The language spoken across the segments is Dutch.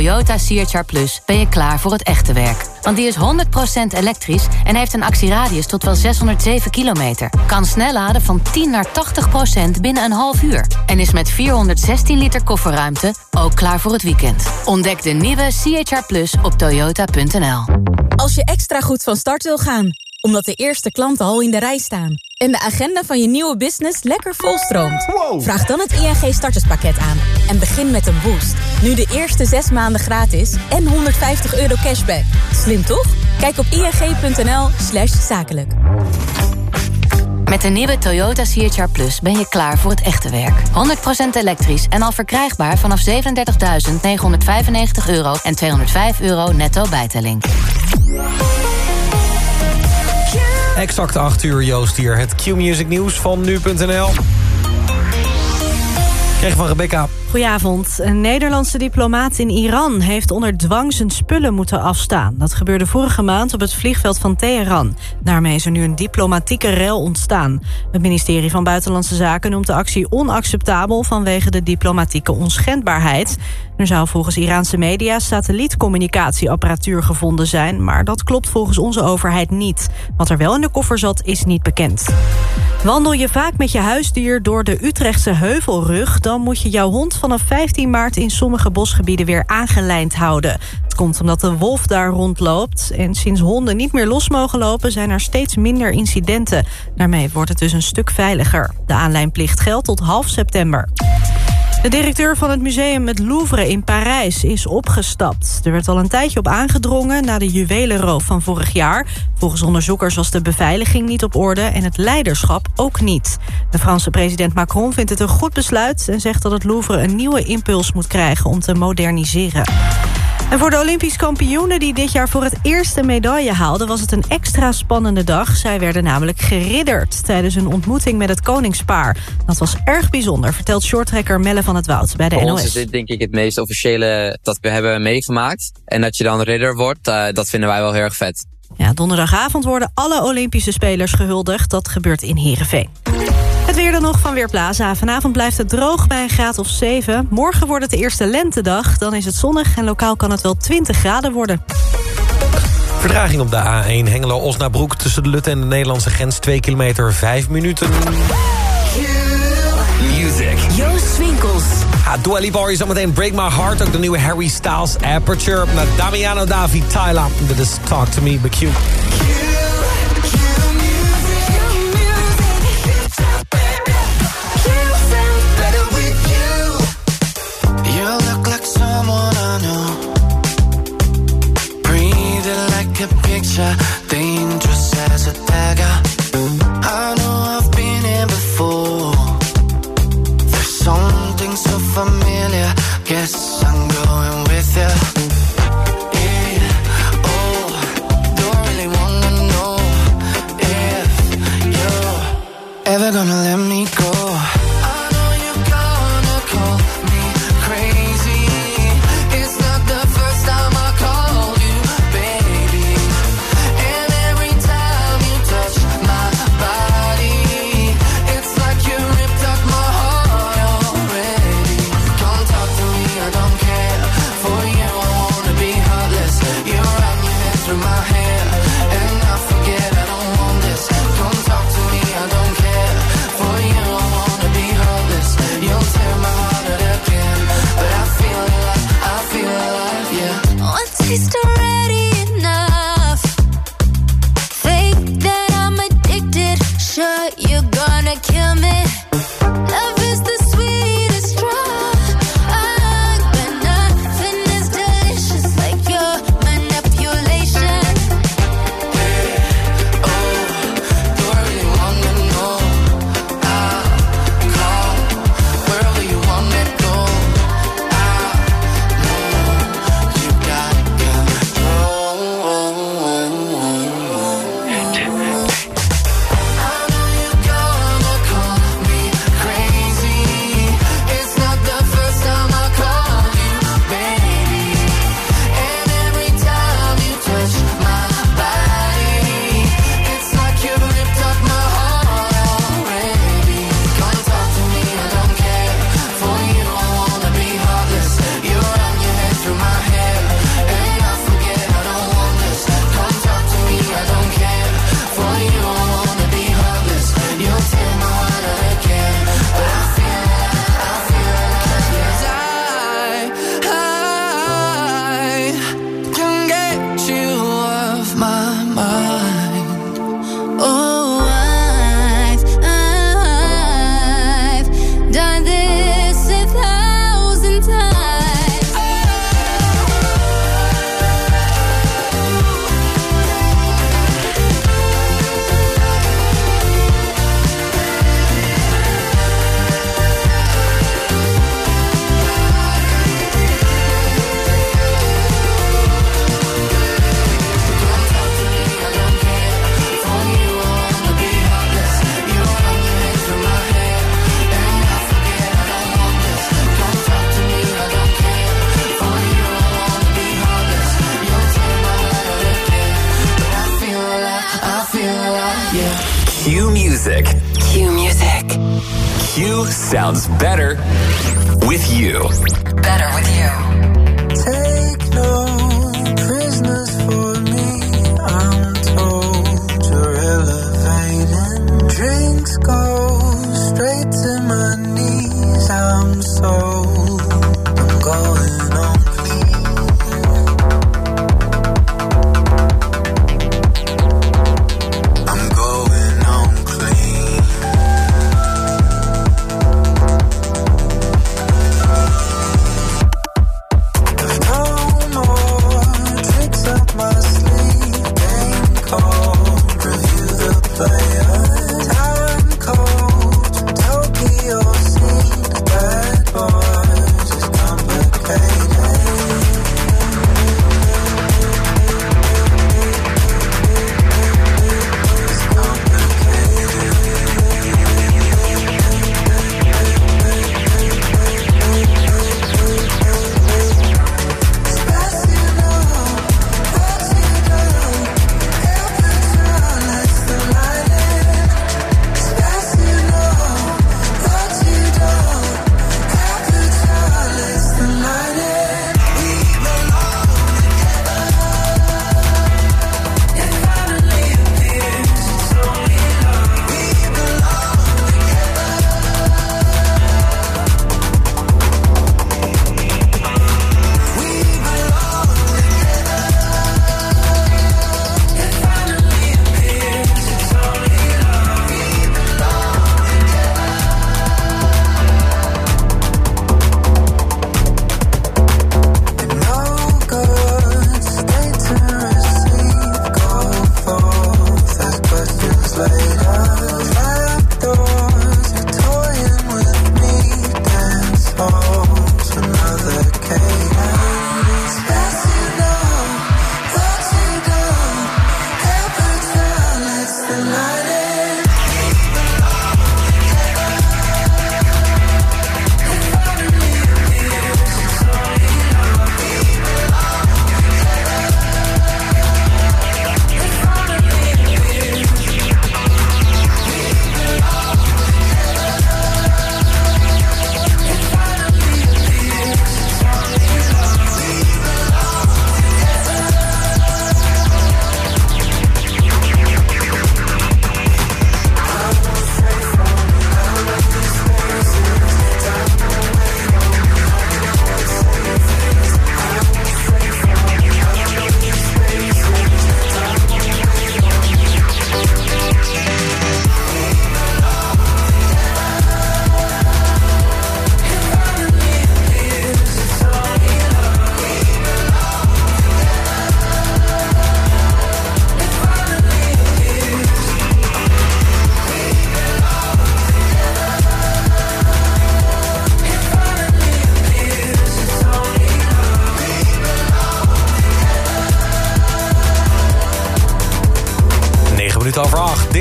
Toyota CHR Plus ben je klaar voor het echte werk. Want die is 100% elektrisch en heeft een actieradius tot wel 607 kilometer. Kan snel laden van 10 naar 80% binnen een half uur. En is met 416 liter kofferruimte ook klaar voor het weekend. Ontdek de nieuwe CHR Plus op toyota.nl. Als je extra goed van start wil gaan, omdat de eerste klanten al in de rij staan... en de agenda van je nieuwe business lekker volstroomt... vraag dan het ING starterspakket aan en begin met een boost. Nu de eerste zes maanden gratis en 150 euro cashback. Slim toch? Kijk op ing.nl slash zakelijk. Met de nieuwe Toyota CHR Plus ben je klaar voor het echte werk. 100% elektrisch en al verkrijgbaar vanaf 37.995 euro en 205 euro netto bijtelling. Exact 8 uur, Joost hier. Het Q-Music nieuws van nu.nl. Krijg van Rebecca. Goedenavond. Een Nederlandse diplomaat in Iran heeft onder dwang zijn spullen moeten afstaan. Dat gebeurde vorige maand op het vliegveld van Teheran. Daarmee is er nu een diplomatieke rel ontstaan. Het ministerie van Buitenlandse Zaken noemt de actie onacceptabel... vanwege de diplomatieke onschendbaarheid. Er zou volgens Iraanse media satellietcommunicatieapparatuur gevonden zijn... maar dat klopt volgens onze overheid niet. Wat er wel in de koffer zat, is niet bekend. Wandel je vaak met je huisdier door de Utrechtse heuvelrug... dan moet je jouw hond vanaf 15 maart in sommige bosgebieden weer aangelijnd houden. Het komt omdat de wolf daar rondloopt. En sinds honden niet meer los mogen lopen... zijn er steeds minder incidenten. Daarmee wordt het dus een stuk veiliger. De aanlijnplicht geldt tot half september. De directeur van het museum Het Louvre in Parijs is opgestapt. Er werd al een tijdje op aangedrongen na de juwelenroof van vorig jaar. Volgens onderzoekers was de beveiliging niet op orde en het leiderschap ook niet. De Franse president Macron vindt het een goed besluit... en zegt dat het Louvre een nieuwe impuls moet krijgen om te moderniseren. En voor de Olympisch kampioenen die dit jaar voor het eerste medaille haalden... was het een extra spannende dag. Zij werden namelijk geridderd tijdens een ontmoeting met het koningspaar. Dat was erg bijzonder, vertelt shorttrekker Melle van het Woud bij de voor NOS. ons is dit denk ik het meest officiële dat we hebben meegemaakt. En dat je dan ridder wordt, uh, dat vinden wij wel heel erg vet. Ja, donderdagavond worden alle Olympische spelers gehuldigd. Dat gebeurt in Heerenveen. Het weer dan nog van Weerplaza. Vanavond blijft het droog bij een graad of 7. Morgen wordt het de eerste lentedag. Dan is het zonnig en lokaal kan het wel 20 graden worden. Verdraging op de A1 Hengelo-Osnabrück... tussen de Lutte en de Nederlandse grens 2 kilometer 5 minuten. Music. Joost Swinkels. Ja, Dua Lipa hoor je zometeen Break My Heart. Ook de nieuwe Harry Styles Aperture. Naar Damiano Davi, Tyler. Dit is Talk To Me, BQ.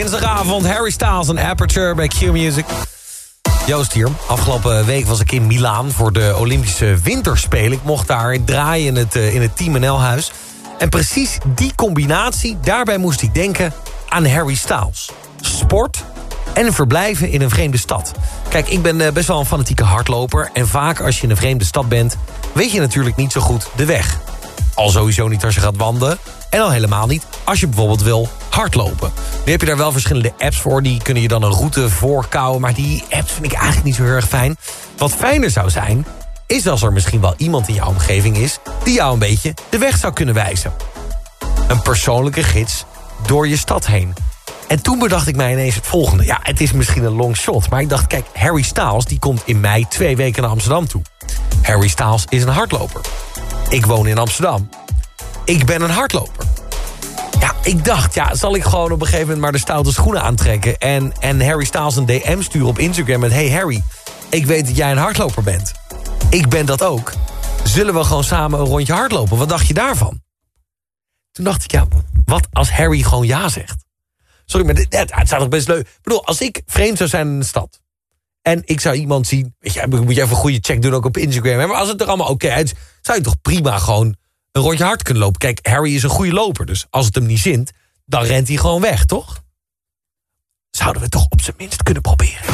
Dinsdagavond, Harry Styles en Aperture bij Q Music. Joost hier. Afgelopen week was ik in Milaan voor de Olympische Winterspelen. Ik mocht daar draaien in het, eh, in het Team NL-huis. En precies die combinatie, daarbij moest ik denken aan Harry Styles. Sport en verblijven in een vreemde stad. Kijk, ik ben eh, best wel een fanatieke hardloper... en vaak als je in een vreemde stad bent... weet je natuurlijk niet zo goed de weg. Al sowieso niet als je gaat wandelen... en al helemaal niet als je bijvoorbeeld wil hardlopen. Nu heb je daar wel verschillende apps voor... die kunnen je dan een route voorkouwen... maar die apps vind ik eigenlijk niet zo heel erg fijn. Wat fijner zou zijn... is als er misschien wel iemand in jouw omgeving is... die jou een beetje de weg zou kunnen wijzen. Een persoonlijke gids door je stad heen. En toen bedacht ik mij ineens het volgende. Ja, het is misschien een long shot, maar ik dacht... kijk, Harry Styles die komt in mei twee weken naar Amsterdam toe. Harry Styles is een hardloper. Ik woon in Amsterdam. Ik ben een hardloper. Ja, ik dacht, ja, zal ik gewoon op een gegeven moment maar de stoute schoenen aantrekken... en, en Harry Styles een DM sturen op Instagram met... Hey Harry, ik weet dat jij een hardloper bent. Ik ben dat ook. Zullen we gewoon samen een rondje hardlopen? Wat dacht je daarvan? Toen dacht ik, ja, wat als Harry gewoon ja zegt? Sorry, maar het, het zou toch best leuk... Ik bedoel, als ik vreemd zou zijn in de stad... en ik zou iemand zien... Weet je, moet je even een goede check doen ook op Instagram... maar als het er allemaal oké uit... zou je toch prima gewoon een rondje hard kunnen lopen. Kijk, Harry is een goede loper, dus als het hem niet zint... dan rent hij gewoon weg, toch? zouden we toch op zijn minst kunnen proberen.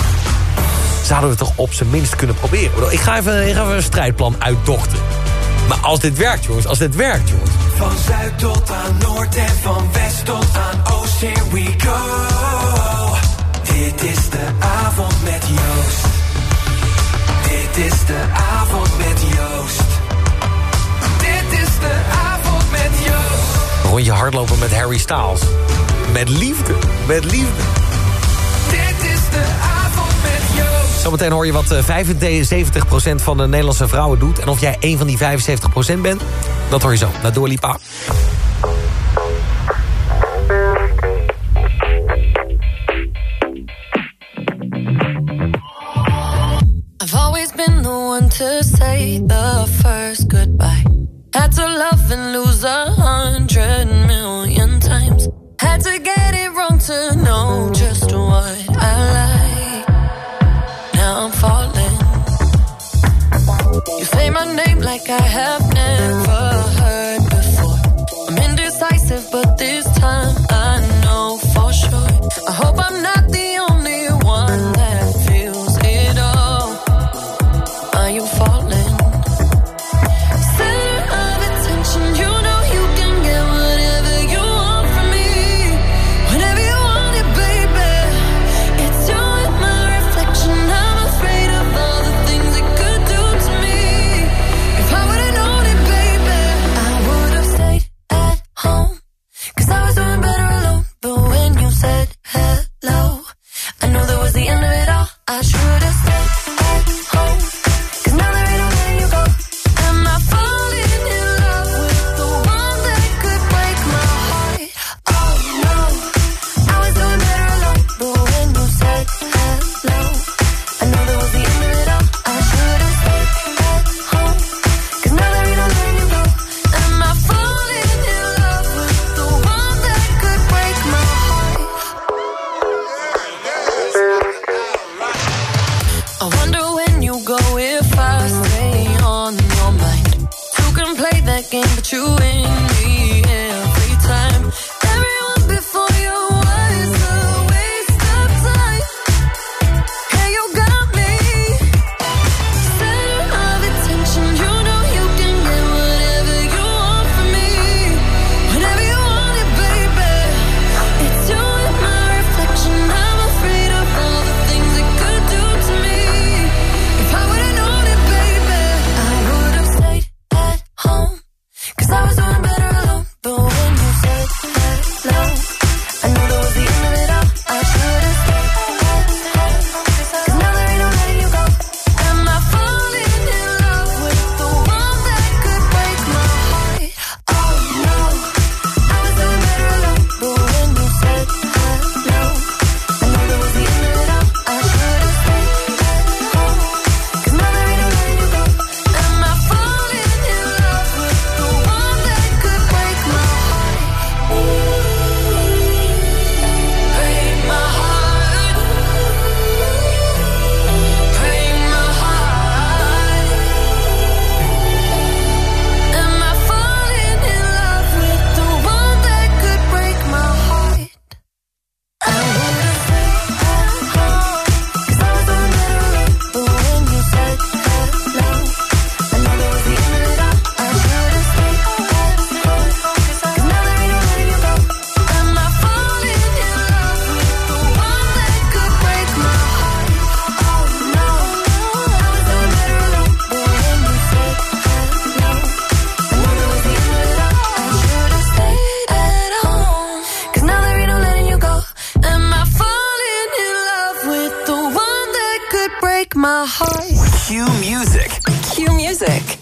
Zouden we toch op zijn minst kunnen proberen. Ik ga even, ik ga even een strijdplan uitdochten. Maar als dit werkt, jongens, als dit werkt, jongens. Van zuid tot aan noord en van west tot aan oost, here we go. Dit is de avond met Joost. Dit is de avond met Joost. Dit is de avond met Joost. Rondje hardlopen met Harry Styles. Met liefde, met liefde. Dit is de avond met Joost. Zometeen hoor je wat eh, 75% van de Nederlandse vrouwen doet. En of jij een van die 75% bent, dat hoor je zo. Naar Dua Lipa. Like I have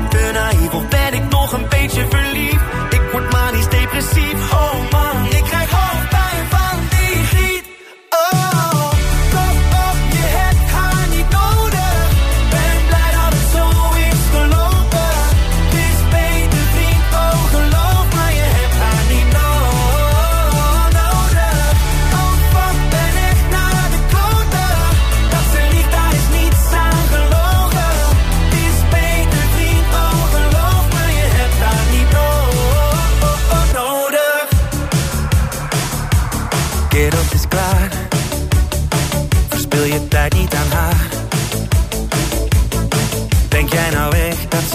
Ik te naïef ben ik nog een beetje verliefd?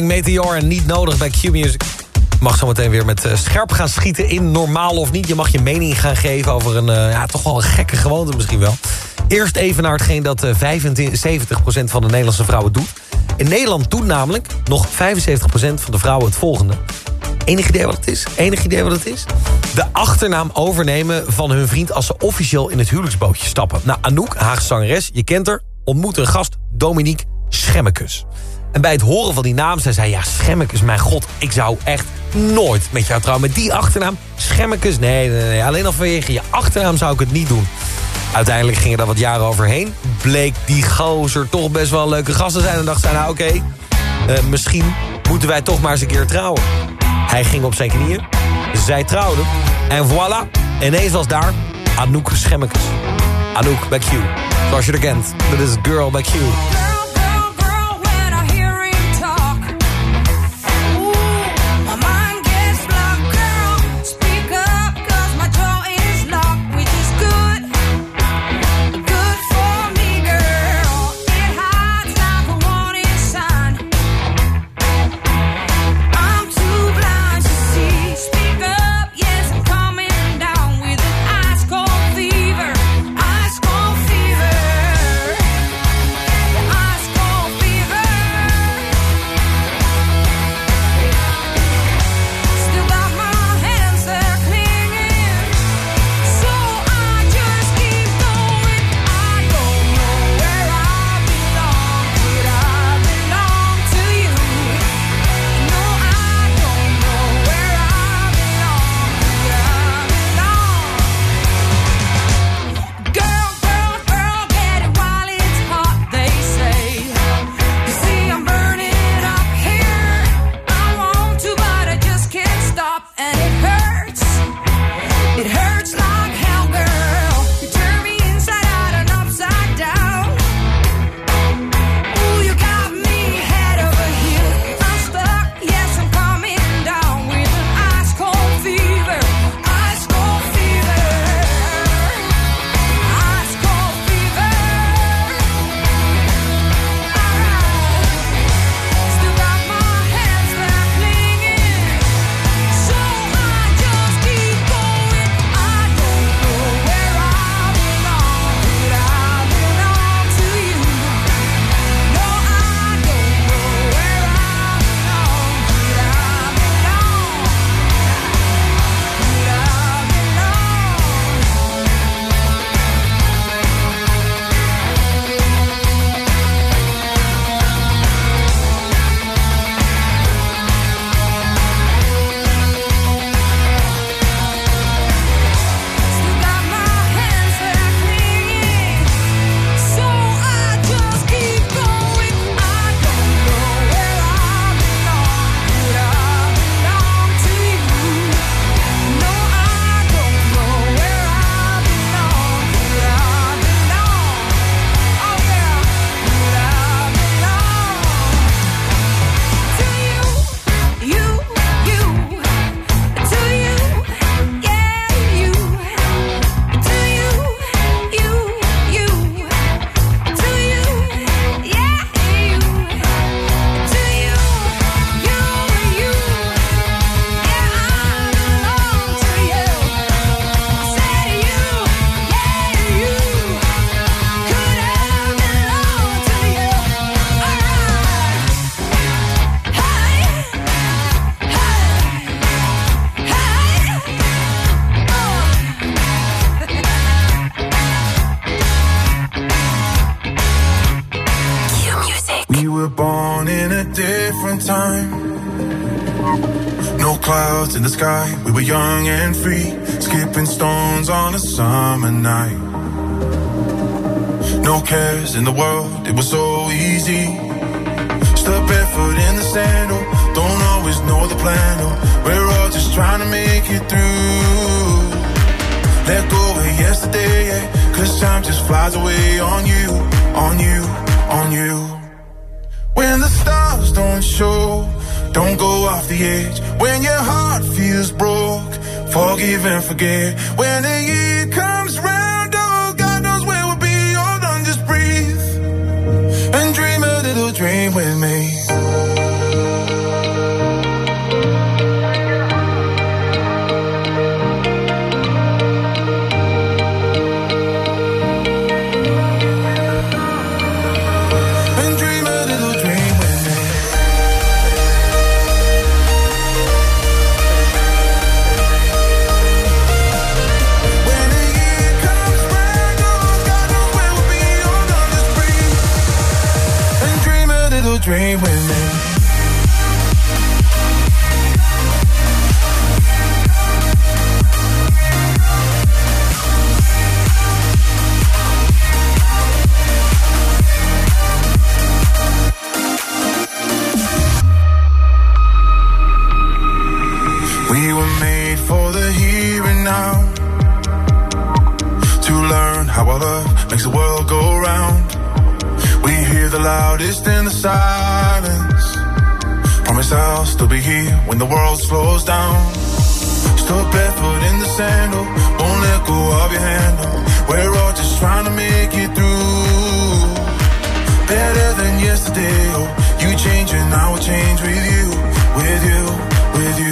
Meteor en niet nodig bij Q-Music. Mag zo meteen weer met eh, scherp gaan schieten in normaal of niet. Je mag je mening gaan geven over een eh, ja, toch wel een gekke gewoonte misschien wel. Eerst even naar hetgeen dat eh 75% van de Nederlandse vrouwen doet. In Nederland doet namelijk nog 75% van de vrouwen het volgende. Enig idee wat het is? Enig idee wat het is? De achternaam overnemen van hun vriend als ze officieel in het huwelijksbootje stappen. Nou, Anouk, Haagse zangeres, je kent haar, ontmoet een gast, Dominique Schemmekes. En bij het horen van die naam zei zij... ja, Schemmekes, mijn god, ik zou echt nooit met jou trouwen. Met die achternaam, Schemmekes, nee, nee, nee. Alleen al vanwege je achternaam zou ik het niet doen. Uiteindelijk gingen er wat jaren overheen. Bleek die gozer toch best wel leuke gast te zijn. En dacht zij, nou oké, eh, misschien moeten wij toch maar eens een keer trouwen. Hij ging op zijn knieën, zij trouwden. En voilà, ineens was daar Anouk Schemmekes. Anouk bij Q, zoals je er kent. Dat is Girl bij Q. No cares in the world, it was so easy. Step barefoot in the sandal, oh, don't always know the plan. Oh, we're all just trying to make it through. Let go of yesterday, yeah, cause time just flies away on you, on you, on you. When the stars don't show, don't go off the edge. When your heart feels broke, forgive and forget. When the year makes the world go round. We hear the loudest in the silence. Promise I'll still be here when the world slows down. Still barefoot in the sandal, won't let go of your handle. We're all just trying to make it through. Better than yesterday, oh, you change and I will change with you, with you, with you.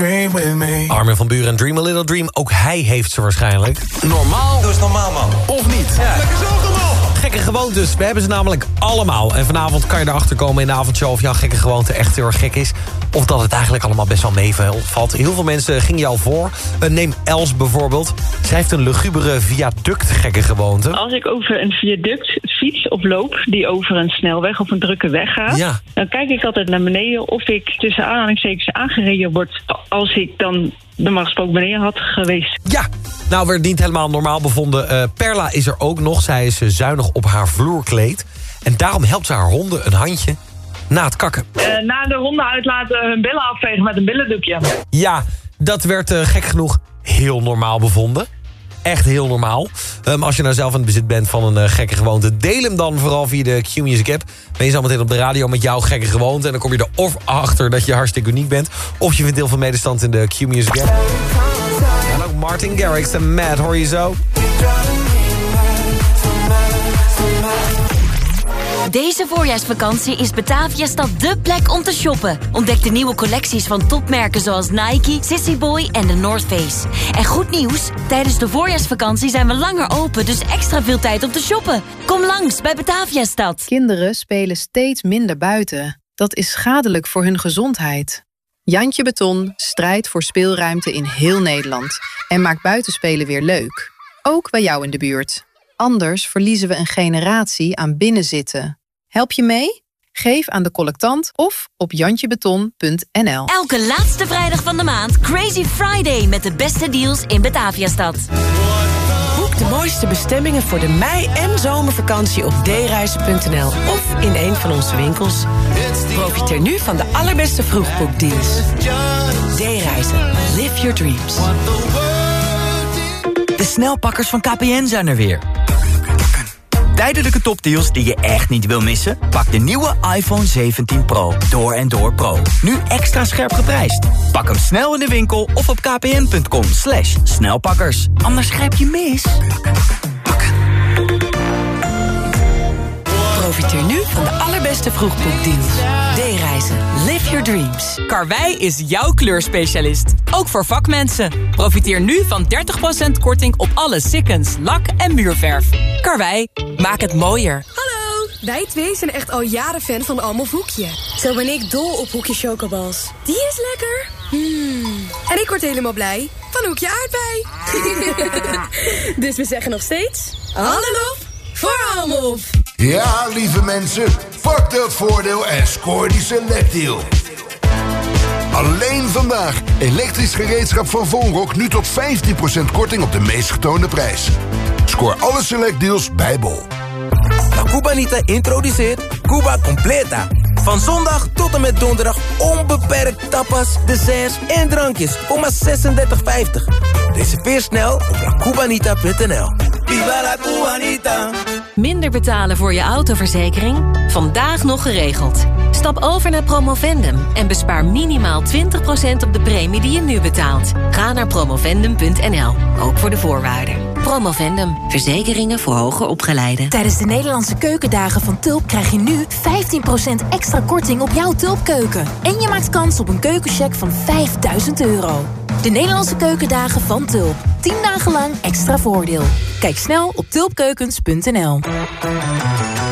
dream with me. Armin van Buren en Dream a Little Dream. Ook hij heeft ze waarschijnlijk. Normaal. Doe eens normaal, man. Of niet. Lekker zo Gekke gewoontes, we hebben ze namelijk allemaal. En vanavond kan je erachter komen in de avondshow... of jouw gekke gewoonte echt heel erg gek is. Of dat het eigenlijk allemaal best wel meevalt. Heel veel mensen gingen jou voor. Eh, neem Els bijvoorbeeld. Zij heeft een lugubere viaduct gekke gewoonte. Als ik over een viaduct fiets of loop die over een snelweg of een drukke weg gaat, Ja. dan kijk ik altijd naar beneden of ik tussen aanhalingstekens aangereden word als ik dan normaal gesproken beneden had geweest. Ja, nou werd niet helemaal normaal bevonden. Eh, Perla is er ook nog. Zij is eh, zuinig op haar vloerkleed. En daarom helpt ze haar honden een handje na het kakken. Eh, na de honden uitlaten hun billen afvegen met een billendoekje. Ja, dat werd gek genoeg heel normaal bevonden. Echt heel normaal. Ehm, als je nou zelf in het bezit bent van een eh, gekke gewoonte... deel hem dan vooral via de Q-Music app. Ben je zo meteen op de radio met jouw gekke gewoonte... en dan kom je er of achter dat je hartstikke uniek bent... of je vindt heel veel medestand in de Q-Music app. Hallo, Martin Garrix en Matt, hoor je zo? Deze voorjaarsvakantie is Bataviastad dé plek om te shoppen. Ontdek de nieuwe collecties van topmerken zoals Nike, Sissy Boy en de North Face. En goed nieuws, tijdens de voorjaarsvakantie zijn we langer open... dus extra veel tijd om te shoppen. Kom langs bij Bataviastad. Kinderen spelen steeds minder buiten. Dat is schadelijk voor hun gezondheid. Jantje Beton strijdt voor speelruimte in heel Nederland... en maakt buitenspelen weer leuk. Ook bij jou in de buurt. Anders verliezen we een generatie aan binnenzitten. Help je mee? Geef aan de collectant of op jantjebeton.nl. Elke laatste vrijdag van de maand Crazy Friday... met de beste deals in Bataviastad. Boek de mooiste bestemmingen voor de mei- en zomervakantie op dereizen.nl of in een van onze winkels. Profiteer nu van de allerbeste vroegboekdeals. D-reizen. Live your dreams. De snelpakkers van KPN zijn er weer. Tijdelijke topdeals die je echt niet wil missen? Pak de nieuwe iPhone 17 Pro. Door en door Pro. Nu extra scherp geprijsd. Pak hem snel in de winkel of op kpn.com slash snelpakkers. Anders grijp je mis. Profiteer nu van de allerbeste vroegboekdeals. D-reizen. Live your dreams. Karwei is jouw kleurspecialist. Ook voor vakmensen. Profiteer nu van 30% korting op alle sikkens, lak en muurverf. Karwei, maak het mooier. Hallo, wij twee zijn echt al jaren fan van Almof Hoekje. Zo ben ik dol op Hoekje Chocobals. Die is lekker. Hmm. En ik word helemaal blij van Hoekje Aardbei. dus we zeggen nog steeds... Hallo voor. Ja, lieve mensen, pak dat voordeel en scoor die selectdeal. Alleen vandaag. Elektrisch gereedschap van Vonrock nu tot 15% korting op de meest getoonde prijs. Scoor alle selectdeals bij Bol. La Cubanita introduceert Cuba Completa. Van zondag tot en met donderdag onbeperkt tapas, desserts en drankjes voor maar 36,50. Reserveer snel op lacubanita.nl. Viva la Cubanita! Minder betalen voor je autoverzekering? Vandaag nog geregeld. Stap over naar Promovendum en bespaar minimaal 20% op de premie die je nu betaalt. Ga naar promovendum.nl, ook voor de voorwaarden. Promovendum, verzekeringen voor hoger opgeleiden. Tijdens de Nederlandse keukendagen van Tulp krijg je nu 15% extra korting op jouw Tulpkeuken. En je maakt kans op een keukencheck van 5000 euro. De Nederlandse keukendagen van Tulp. 10 dagen lang extra voordeel. Kijk snel op tulpkeukens.nl.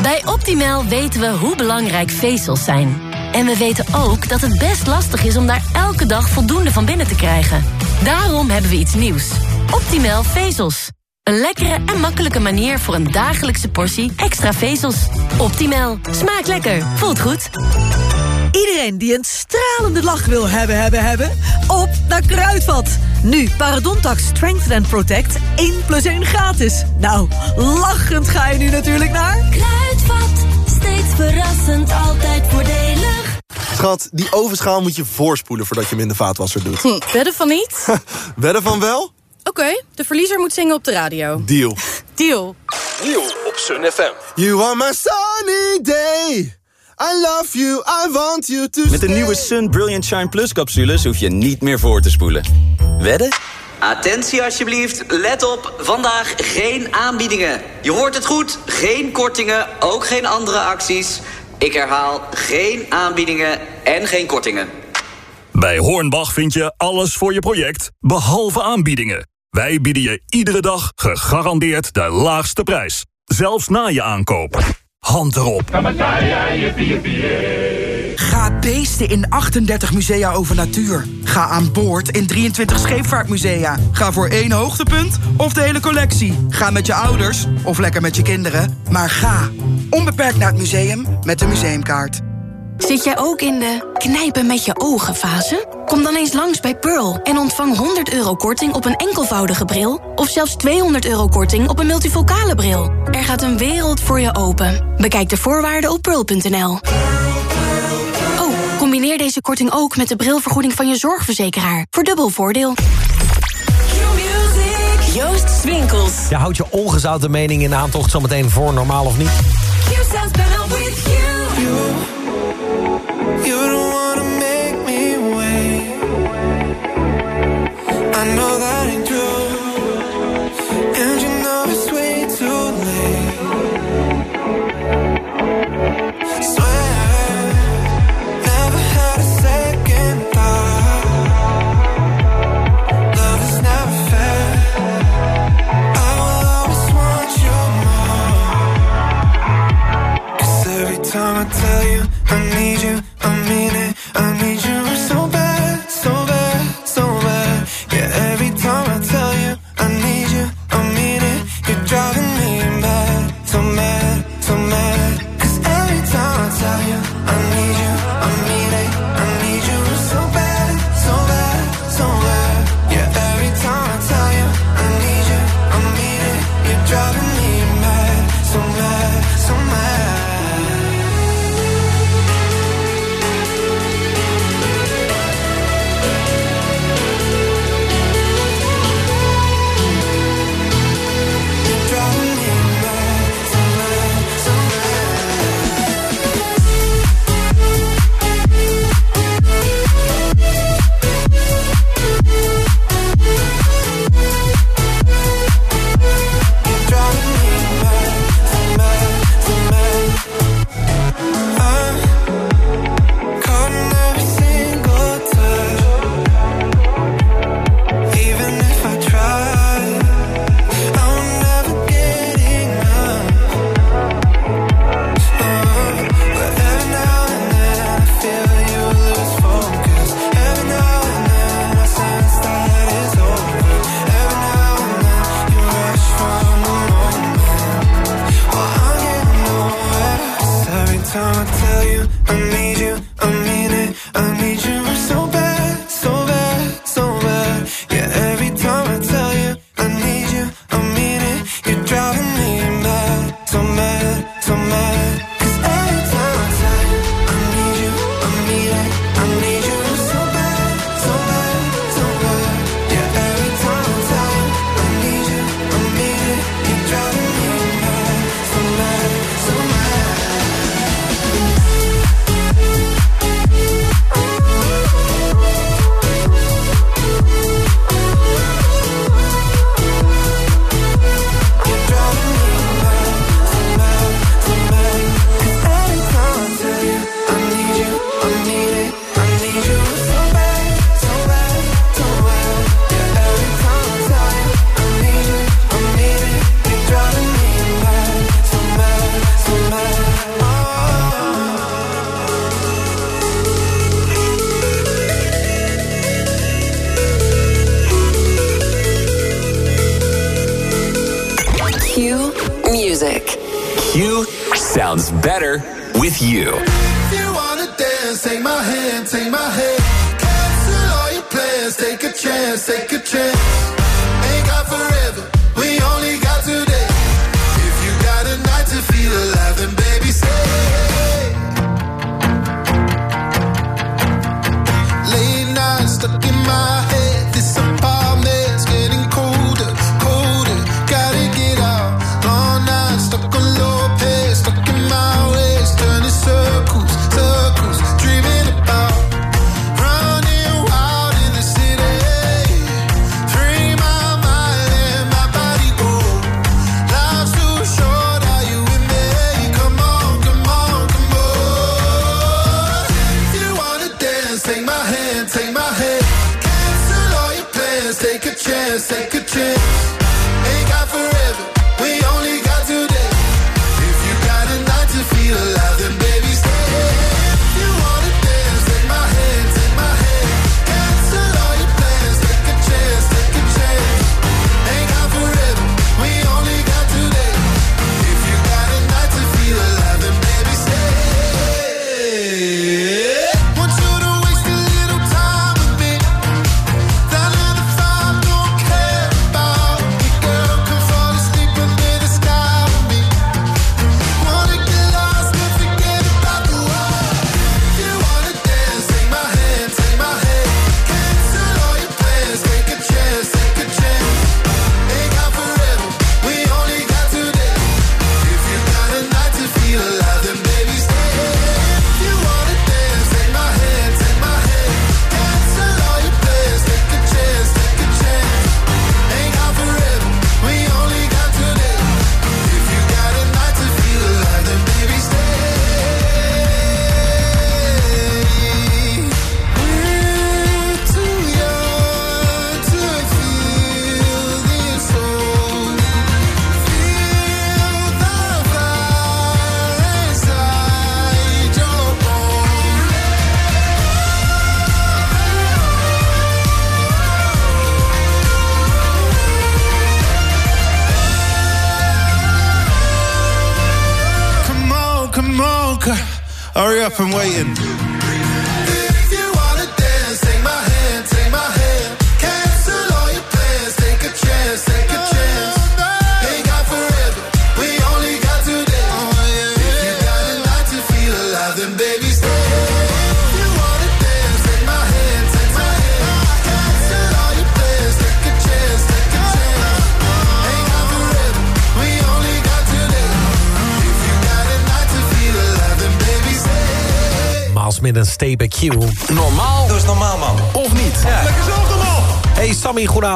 Bij Optimal weten we hoe belangrijk vezels zijn. En we weten ook dat het best lastig is om daar elke dag voldoende van binnen te krijgen. Daarom hebben we iets nieuws. Optimal vezels. Een lekkere en makkelijke manier voor een dagelijkse portie extra vezels. Optimal. Smaakt lekker. Voelt goed. Iedereen die een stralende lach wil hebben, hebben, hebben... op naar Kruidvat. Nu Parodontax Strengthen and Protect 1 plus 1 gratis. Nou, lachend ga je nu natuurlijk naar... Kruidvat, steeds verrassend, altijd voordelig. Schat, die ovenschaal moet je voorspoelen voordat je hem in de vaatwasser doet. Hm, wedden van niet? Wedden van wel? Oké, de verliezer moet zingen op de radio. Deal. Deal. Deal op Sun FM. You are my sunny day. I love you, I want you to Met de nieuwe Sun Brilliant Shine Plus capsules hoef je niet meer voor te spoelen. Wedden? Attentie alsjeblieft, let op, vandaag geen aanbiedingen. Je hoort het goed, geen kortingen, ook geen andere acties. Ik herhaal, geen aanbiedingen en geen kortingen. Bij Hornbach vind je alles voor je project, behalve aanbiedingen. Wij bieden je iedere dag gegarandeerd de laagste prijs. Zelfs na je aankoop. Hand erop. Ga beesten in 38 musea over natuur. Ga aan boord in 23 scheepvaartmusea. Ga voor één hoogtepunt of de hele collectie. Ga met je ouders of lekker met je kinderen. Maar ga onbeperkt naar het museum met de museumkaart. Zit jij ook in de knijpen met je ogen fase? Kom dan eens langs bij Pearl en ontvang 100 euro korting op een enkelvoudige bril... of zelfs 200 euro korting op een multifocale bril. Er gaat een wereld voor je open. Bekijk de voorwaarden op pearl.nl. Oh, combineer deze korting ook met de brilvergoeding van je zorgverzekeraar. Voor dubbel voordeel. Joost Swinkels. Ja, houd je ongezouten mening in de aantocht zometeen voor normaal of niet? I know that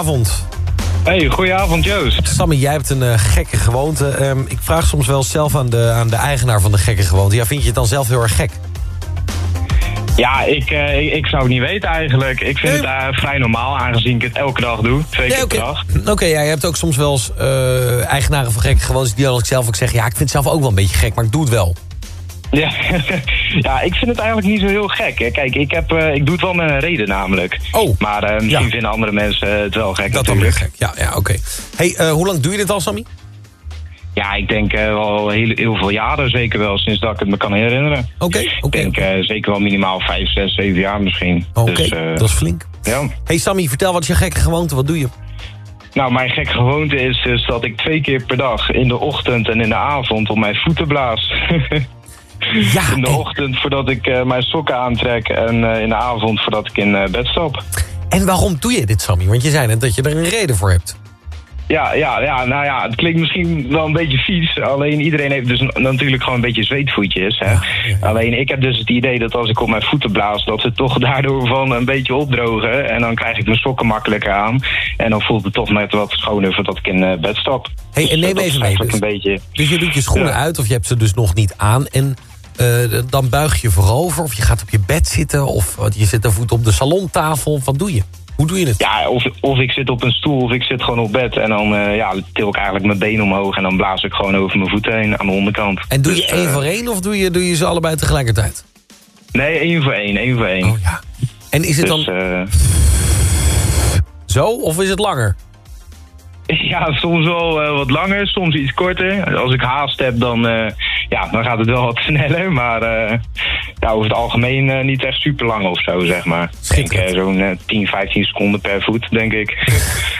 goedenavond. Hey, goedenavond Joost. Sammy, jij hebt een eh, gekke gewoonte. Ehm, ik vraag soms wel zelf aan de, aan de eigenaar van de gekke gewoonte. Ja, vind je het dan zelf heel erg gek? Ja, ik, eh, ik, zou het niet weten eigenlijk. Ik vind het eh, vrij normaal, aangezien ik het elke dag doe. Twee keer per dag. Hm, oké, jij hebt ook soms wel eens eigenaren van gekke gewoontes... die dan zelf ook zeggen... ja, ik vind het zelf ook wel een beetje gek, maar ik doe het wel. Ja, ja, ik vind het eigenlijk niet zo heel gek. Hè. Kijk, ik, heb, eh, ik doe het wel met een reden namelijk. Oh. Maar uh, misschien vinden andere mensen het wel gek Dat natuurlijk. dan weer gek, ja, ja oké. Hey, eh, hoe lang doe je dit al, Sammy? Ja, ik denk wel heel, heel, veel jaren, zeker wel, sinds dat ik het me kan herinneren. Oké, oké. Ik denk zeker wel minimaal 5, 6, 7 jaar misschien. Oké, dus, dat is flink. Ja. Hey Sammy, vertel, wat is je gekke gewoonte? Wat doe je? Nou, mijn gekke gewoonte is dus dat ik twee keer per dag in de ochtend en in de avond op mijn voeten blaas. Ja, in de ochtend voordat ik eh, mijn sokken aantrek en eh, in de avond voordat ik in eh, bed stap. En waarom doe je dit, Sammy? Want je zei net dat je er een reden voor hebt. Ja, ja, ja, nou ja, het klinkt misschien wel een beetje vies. Alleen iedereen heeft dus natuurlijk gewoon een beetje zweetvoetjes. Hè? Alleen ik heb dus het idee dat als ik op mijn voeten blaas... dat ze toch daardoor van een beetje opdrogen. En dan krijg ik mijn sokken makkelijker aan. En dan voelt het toch net wat schoner voordat ik in bed stap. Hey, en neem dat even mee. Dus, een beetje... dus je doet je schoenen uit of je hebt ze dus nog niet aan... en eh, dan buig je voorover of je gaat op je bed zitten... of je zet de voet op de salontafel. Wat doe je? Hoe doe je het? Ja, of, of ik zit op een stoel of ik zit gewoon op bed. En dan eh, ja, til ik eigenlijk mijn benen omhoog. En dan blaas ik gewoon over mijn voeten heen aan de onderkant. En doe je Dus, één eh, voor één of doe je, doe je ze allebei tegelijkertijd? Nee, één voor één, één voor één. Oh ja. En is het Dus, dan zo of is het langer? Ja, soms wel eh, wat langer, soms iets korter. Als ik haast heb, dan, eh, ja, dan gaat het wel wat sneller. Maar ja, over het algemeen niet echt super lang of zo, zeg maar. Denk zo'n eh, 10, 15 seconden per voet, denk ik.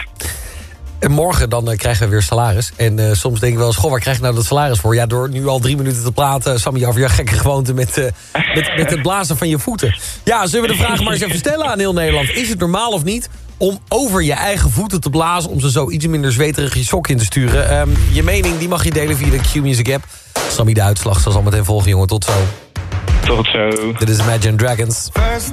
En morgen dan eh, krijgen we weer salaris. En eh, soms denk ik wel eens, goh, waar krijg ik nou dat salaris voor? Ja, door nu al drie minuten te praten, Sammy, over jouw gekke gewoonte met, eh, met, met het blazen van je voeten. Ja, zullen we de vraag maar eens even stellen aan heel Nederland. Is het normaal of niet om over je eigen voeten te blazen... om ze zo iets minder zweterig je sok in te sturen? Ehm, je mening die mag je delen via de Q-Music app. Sammy de uitslag zal zo meteen volgen, jongen. Tot zo. Tot zo. Dit is Imagine Dragons. First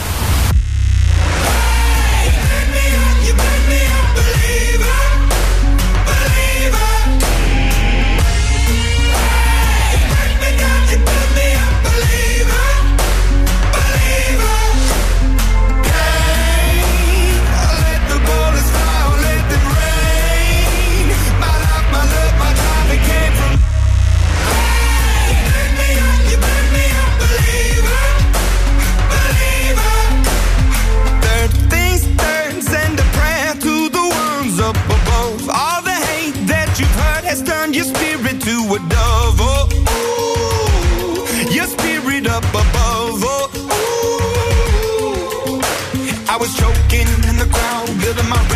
A dove. Oh, ooh, your spirit up above. Oh, ooh. I was choking in the crowd, building my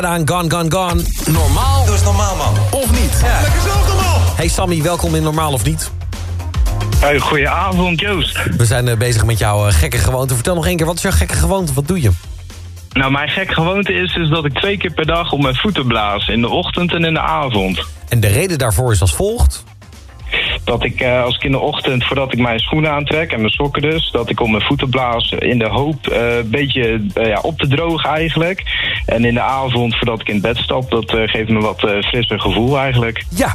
David Guetta aan Gone, Gone, Gone. Normaal? Dat is normaal, man. Of niet? Ja. Lekker zelf normaal. Hey Sammy, welkom in Normaal of Niet. Hey, goedenavond, Joost. We zijn eh, bezig met jouw eh, gekke gewoonte. Vertel nog één keer, wat is jouw gekke gewoonte? Wat doe je? Nou, mijn gek gewoonte is, is dat ik twee keer per dag op mijn voeten blaas. In de ochtend en in de avond. En de reden daarvoor is als volgt. Dat ik eh, als ik in de ochtend, voordat ik mijn schoenen aantrek en mijn sokken dus... dat ik op mijn voeten blaas in de hoop eh, een beetje ja, op te drogen eigenlijk. En in de avond, voordat ik in bed stap, dat eh, geeft me wat eh, frisser gevoel eigenlijk. Ja.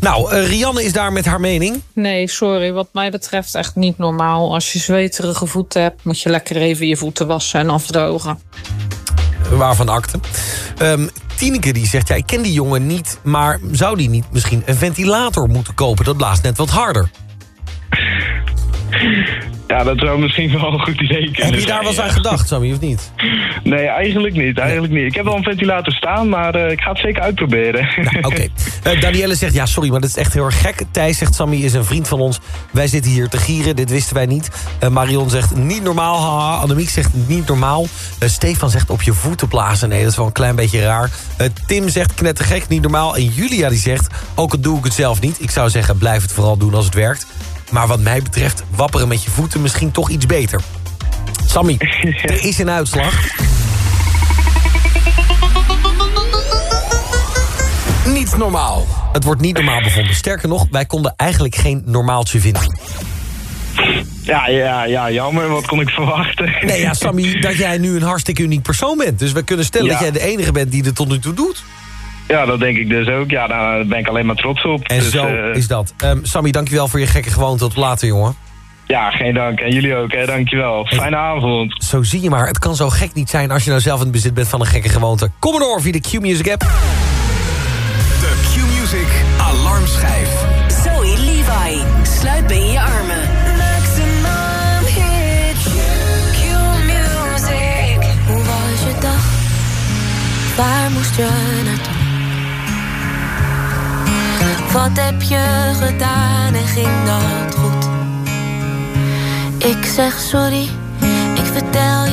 Nou, eh, Rianne is daar met haar mening. Nee, sorry. Wat mij betreft echt niet normaal. Als je zweterige voeten hebt, moet je lekker even je voeten wassen en afdrogen. Waarvan akte. Ehm Tineke die zegt, ja, ik ken die jongen niet... maar zou die niet misschien een ventilator moeten kopen? Dat blaast net wat harder. Ja, dat zou misschien wel een goed idee kunnen Heb je daar wel eens aan gedacht, Sammy, of niet? Nee, eigenlijk niet. Eigenlijk niet. Ik heb wel een ventilator staan, maar eh, ik ga het zeker uitproberen. Oké. Eh, Danielle zegt, ja, sorry, maar dat is echt heel erg gek. Thijs zegt, Sammy is een vriend van ons. Wij zitten hier te gieren, dit wisten wij niet. Eh, Marion zegt, niet normaal, haha. Annemiek zegt, niet normaal. Stefan zegt, op je voeten blazen. Nee, dat is wel een klein beetje raar. Tim zegt, knettergek, niet normaal. En Julia die zegt, ook al doe ik het zelf niet. Ik zou zeggen, blijf het vooral doen als het werkt. Maar wat mij betreft, wapperen met je voeten misschien toch iets beter. Sammy, er is een uitslag. Niets normaal. Het wordt niet normaal bevonden. Sterker nog, wij konden eigenlijk geen normaaltje vinden. Ja, ja, ja, jammer. Wat kon ik verwachten? Nee, ja, Sammy, dat jij nu een hartstikke uniek persoon bent. Dus we kunnen stellen Ja. dat jij de enige bent die het tot nu toe doet. Ja, dat denk ik dus ook. Ja, daar ben ik alleen maar trots op. En dus, zo eh, is dat. Um, Sammy, dankjewel voor je gekke gewoonte. Tot later, jongen. Ja, geen dank. En jullie ook, hè. Dankjewel. Fijne avond. Zo zie je maar. Het kan zo gek niet zijn als je nou zelf in het bezit bent van een gekke gewoonte. Kom maar door via de Q-Music app. De Q-Music alarmschijf. Zoe Levi. Sluit bij je armen. Maximum. Q-Music. Hoe was je dag? Waar moest je Wat heb je gedaan en ging dat goed? Ik zeg sorry, ik vertel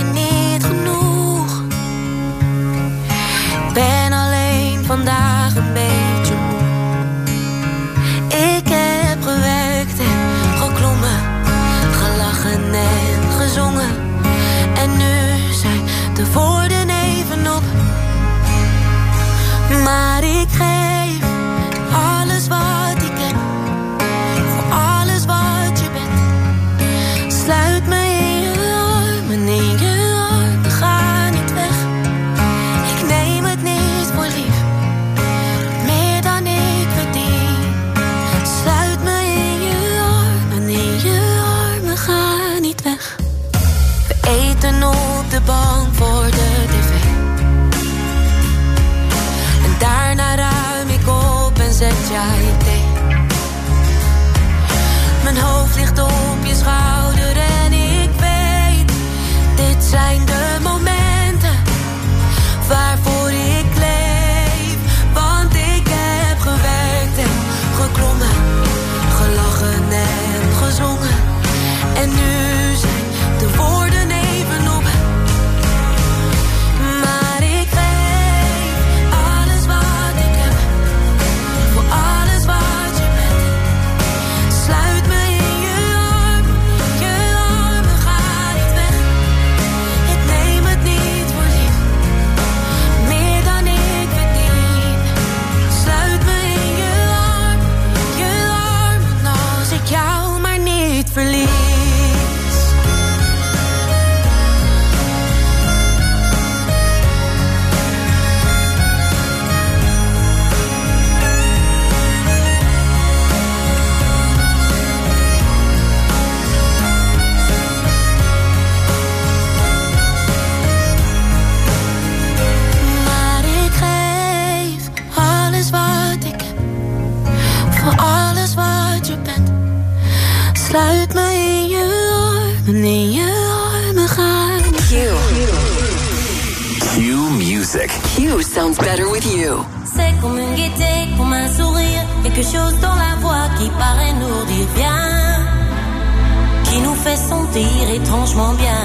sentir étrangement bien.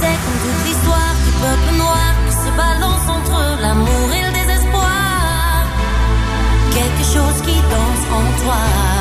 C'est comme toute l'histoire du peuple noir qui se balance entre l'amour et le désespoir. Quelque chose qui danse en toi.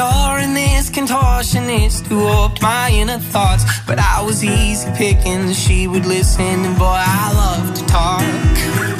I'm adoring this contortionist who warped my inner thoughts. But I was easy picking, she would listen, and boy, I love to talk.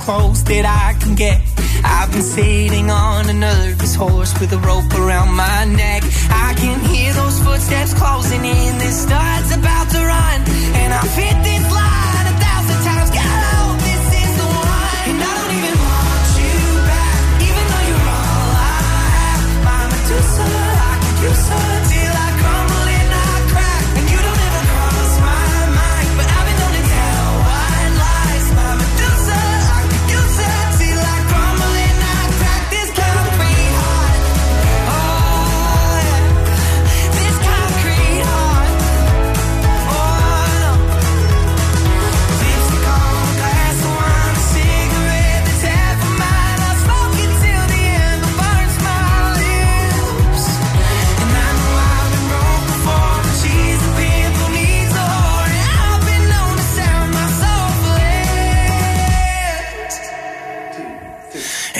Close that I can get. I've been sitting on a nervous horse with a rope around my neck. I can hear those footsteps closing in. This start's about to run, and I've hit this line a thousand times. This is the one. And I don't even want you back, even though you're all I have. Medusa, I could use her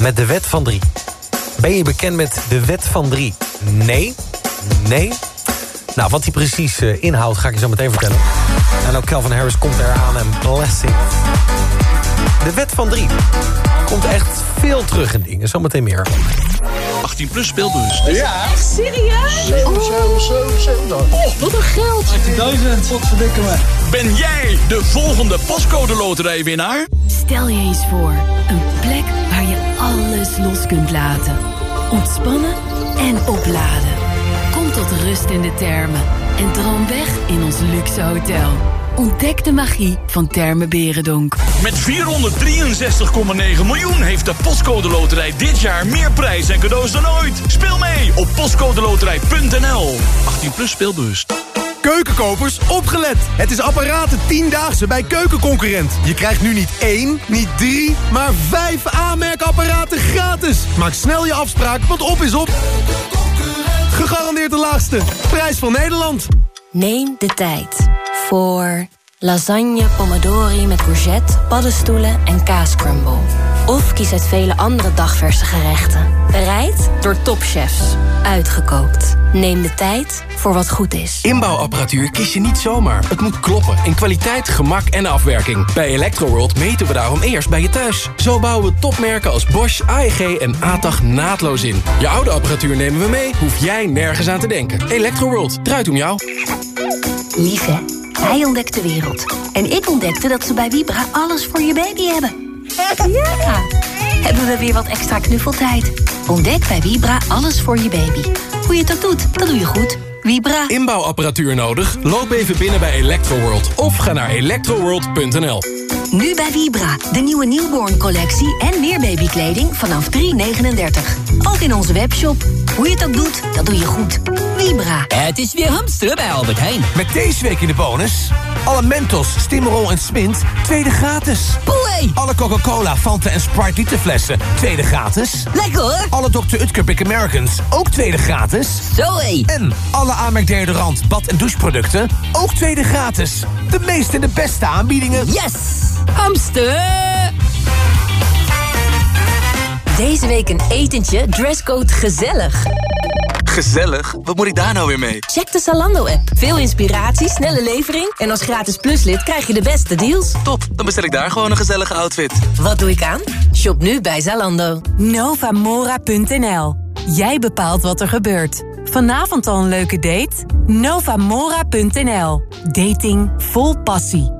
met de wet van drie? Ben je bekend met de wet van drie? Nee? Nee? Nou, wat die precies eh, inhoudt, ga ik je zo meteen vertellen. En ook Calvin Harris komt eraan en Blessing. De wet van drie komt echt veel terug in dingen. Zometeen meer. 18 plus speelbus. Ja. Echt serieus? 7, 7, 7, 7. Oh, wat een geld. 18.000. Wat verdikken me. Ben jij de volgende pascode loterijwinnaar? Stel je eens voor, een plek waar je alles los kunt laten. Ontspannen en opladen. Kom tot rust in de termen en droom weg in ons luxe hotel. Ontdek de magie van Termen Berendonk. Met 463,9 miljoen heeft de Postcode Loterij dit jaar meer prijs en cadeaus dan ooit. Speel mee op postcodeloterij.nl. 18 plus speelbewust. Keukenkopers, opgelet! Het is apparaten 10-daagse bij Keukenconcurrent. Je krijgt nu niet één, niet drie, maar vijf aanmerkapparaten gratis. Maak snel je afspraak, want op is op. Gegarandeerd de laagste. Prijs van Nederland. Neem de tijd voor lasagne pomodori met courgette, paddenstoelen en kaascrumble. Of kies uit vele andere dagverse gerechten. Bereid door topchefs. Uitgekookt. Neem de tijd voor wat goed is. Inbouwapparatuur kies je niet zomaar. Het moet kloppen in kwaliteit, gemak en afwerking. Bij Electroworld meten we daarom eerst bij je thuis. Zo bouwen we topmerken als Bosch, AEG en ATAG naadloos in. Je oude apparatuur nemen we mee, hoef jij nergens aan te denken. Electroworld, draait om jou. Lief hè? Hij ontdekt de wereld. En ik ontdekte dat ze bij Vibra alles voor je baby hebben. Ja! Hebben we weer wat extra knuffeltijd. Ontdek bij Vibra alles voor je baby. Hoe je het ook doet, dat doe je goed. Vibra. Inbouwapparatuur nodig? Loop even binnen bij Electroworld of ga naar electroworld.nl. Nu bij Vibra, de nieuwe newborn collectie en meer babykleding vanaf 3,39. Ook in onze webshop. Hoe je het ook doet, dat doe je goed. Vibra. Het is weer hamsteren bij Albert Heijn. Met deze week in de bonus... alle Mentos, Stimrol en Smint, tweede gratis. Poei! Alle Coca-Cola, Fanta en Sprite literflessen, tweede gratis. Lekker hoor! Alle Dr. Utker Big Americans, ook tweede gratis. Zoé! En alle Amerk deodorant, bad- en doucheproducten, ook tweede gratis. De meeste en de beste aanbiedingen. Yes! Hamster! Deze week een etentje, dresscode gezellig. Gezellig? Wat moet ik daar nou weer mee? Check de Zalando-app. Veel inspiratie, snelle levering... en als gratis pluslid krijg je de beste deals. Top, dan bestel ik daar gewoon een gezellige outfit. Wat doe ik aan? Shop nu bij Zalando. Novamora.nl. Jij bepaalt wat er gebeurt. Vanavond al een leuke date? Novamora.nl. Dating vol passie.